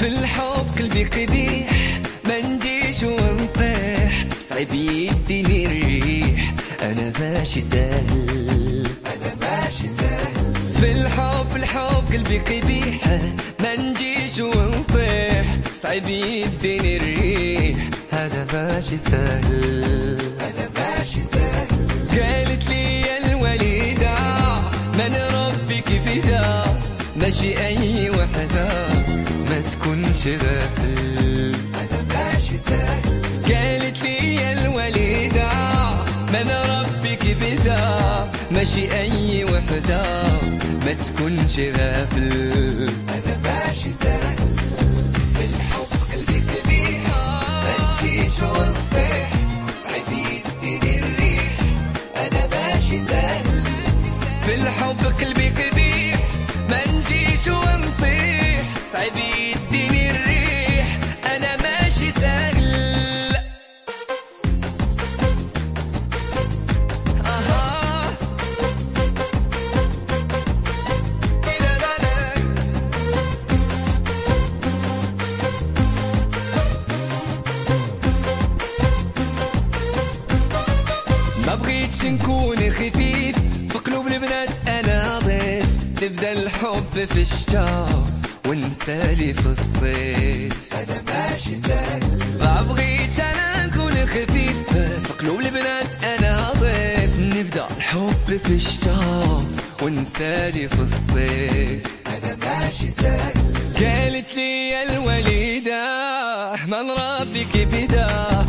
قلبي قبيح ما نجيش ونطيح. صعيب يديني الريح أنا ماشي سهل. أنا ماشي سهل. في الحب قلبي قبيح ما نجيش ونطيح. صعيب يديني الريح هذا ماشي سهل. أنا ماشي سهل. قالت لي يا الوليدة من ربك بدا ماشي أي وحدة. تكونش غافل أنا ماشي سهل قالت لي يا الوليدة من ربك بدا ماشي اي وحدة ما تكونش غافل أنا ماشي سهل في الحب قلبي كبير ما تجيش ونطيح صعيب يديني الريح أنا ماشي سهل في الحب قلبي كبير ما نجيش ونطيح صعيب يديني بغيتش نكون خفيف في قلوب البنات أنا ضيف. نبدأ الحب في الشتاء ونسالي في الصيف. أنا ماشي سهل. ما بغيتش أنا نكون خفيف في قلوب البنات أنا ضيف. نبدأ الحب في الشتاء ونسالي في الصيف. أنا ماشي سهل. قالت لي يا الوليدة من ربك بدا.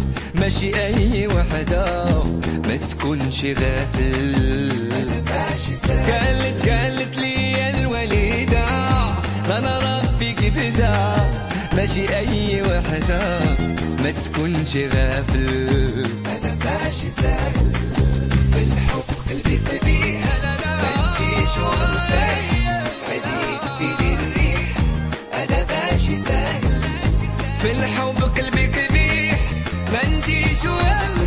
ماشي أي وحدة. ما تكونش غافل. قالت قالت لي يا الوليدة من ربك بدا ماشي أي وحدة. ما تكونش غافل. أنا ماشي سهل. نجيش ونطيح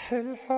نجيش قبيح